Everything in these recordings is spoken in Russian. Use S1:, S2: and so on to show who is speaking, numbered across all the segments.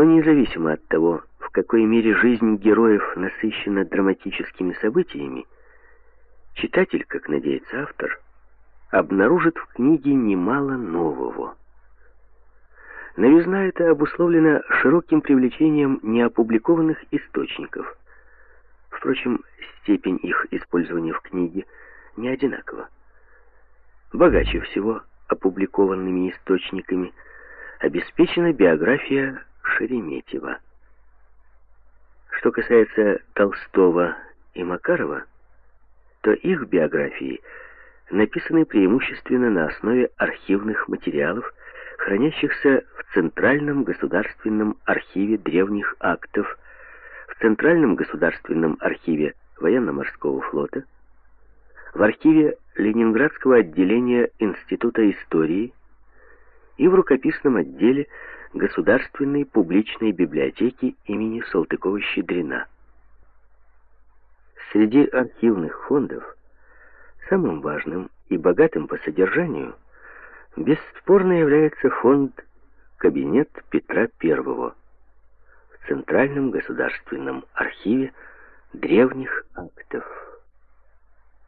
S1: Но независимо от того, в какой мере жизнь героев насыщена драматическими событиями, читатель, как надеется автор, обнаружит в книге немало нового. Новизна это обусловлена широким привлечением неопубликованных источников. Впрочем, степень их использования в книге не одинакова. Богаче всего опубликованными источниками обеспечена биография Шереметьева. Что касается Толстого и Макарова, то их биографии написаны преимущественно на основе архивных материалов, хранящихся в Центральном государственном архиве древних актов, в Центральном государственном архиве военно-морского флота, в архиве Ленинградского отделения Института истории и в рукописном отделе Государственной публичной библиотеки имени Салтыкова-Щедрина. Среди архивных фондов самым важным и богатым по содержанию бесспорно является фонд «Кабинет Петра I» в Центральном государственном архиве древних актов,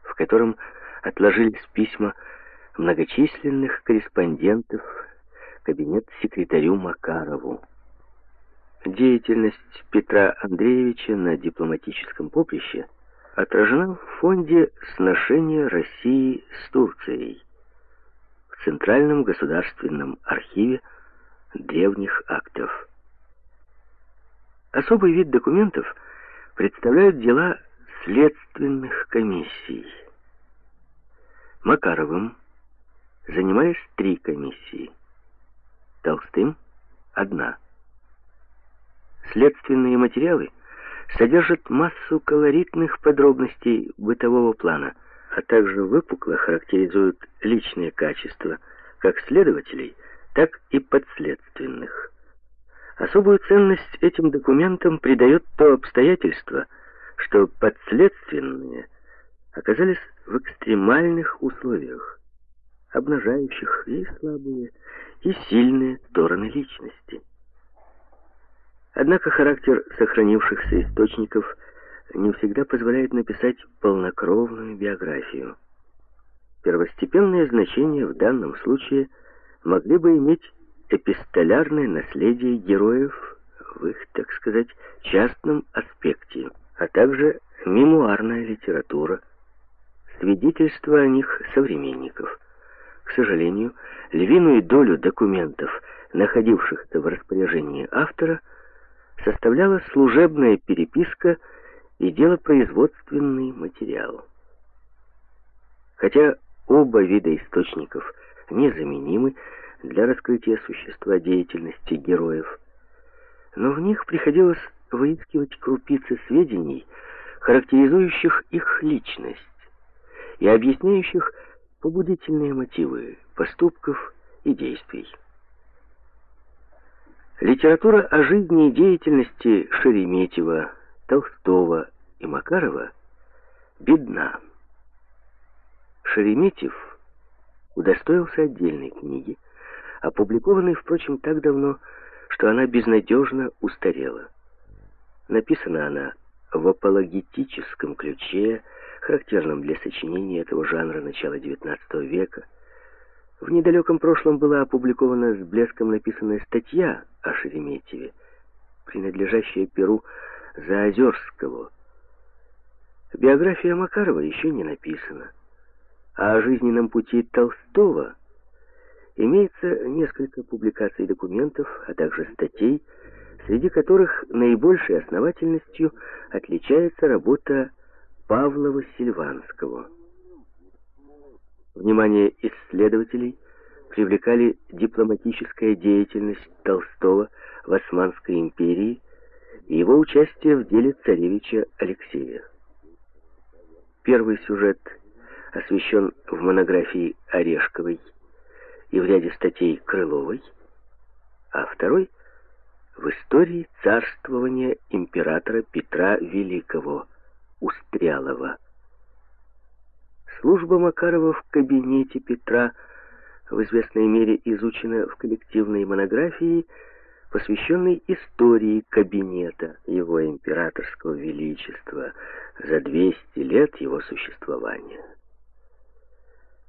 S1: в котором отложились письма многочисленных корреспондентов кабинет секретарю Макарову. Деятельность Петра Андреевича на дипломатическом поприще отражена в фонде сношения России с Турцией в Центральном государственном архиве древних актов. Особый вид документов представляют дела следственных комиссий. Макаровым занимались три комиссии – Толстым — одна. Следственные материалы содержат массу колоритных подробностей бытового плана, а также выпукло характеризуют личные качества как следователей, так и подследственных. Особую ценность этим документам придает то обстоятельство, что подследственные оказались в экстремальных условиях, обнажающих и слабые, и сильные стороны личности. Однако характер сохранившихся источников не всегда позволяет написать полнокровную биографию. Первостепенное значение в данном случае могли бы иметь эпистолярное наследие героев в их, так сказать, частном аспекте, а также мемуарная литература, свидетельства о них современников. К сожалению, львиную долю документов, находившихся в распоряжении автора, составляла служебная переписка и делопроизводственный материал. Хотя оба вида источников незаменимы для раскрытия существа деятельности героев, но в них приходилось выискивать крупицы сведений, характеризующих их личность и объясняющих побудительные мотивы поступков и действий. Литература о жизни и деятельности Шереметьева, Толстого и Макарова бедна. Шереметьев удостоился отдельной книги, опубликованной, впрочем, так давно, что она безнадежно устарела. Написана она в апологетическом ключе, характерном для сочинений этого жанра начала XIX века. В недалеком прошлом была опубликована с блеском написанная статья о Шереметьеве, принадлежащая Перу Заозерского. Биография Макарова еще не написана, а о жизненном пути Толстого имеется несколько публикаций документов, а также статей, среди которых наибольшей основательностью отличается работа Павлова Сильванского. Внимание исследователей привлекали дипломатическая деятельность Толстого в Османской империи и его участие в деле царевича Алексея. Первый сюжет освещен в монографии Орешковой и в ряде статей Крыловой, а второй — в истории царствования императора Петра Великого Устрялова. Служба Макарова в кабинете Петра в известной мере изучена в коллективной монографии посвященный истории кабинета его императорского величества за 200 лет его существования.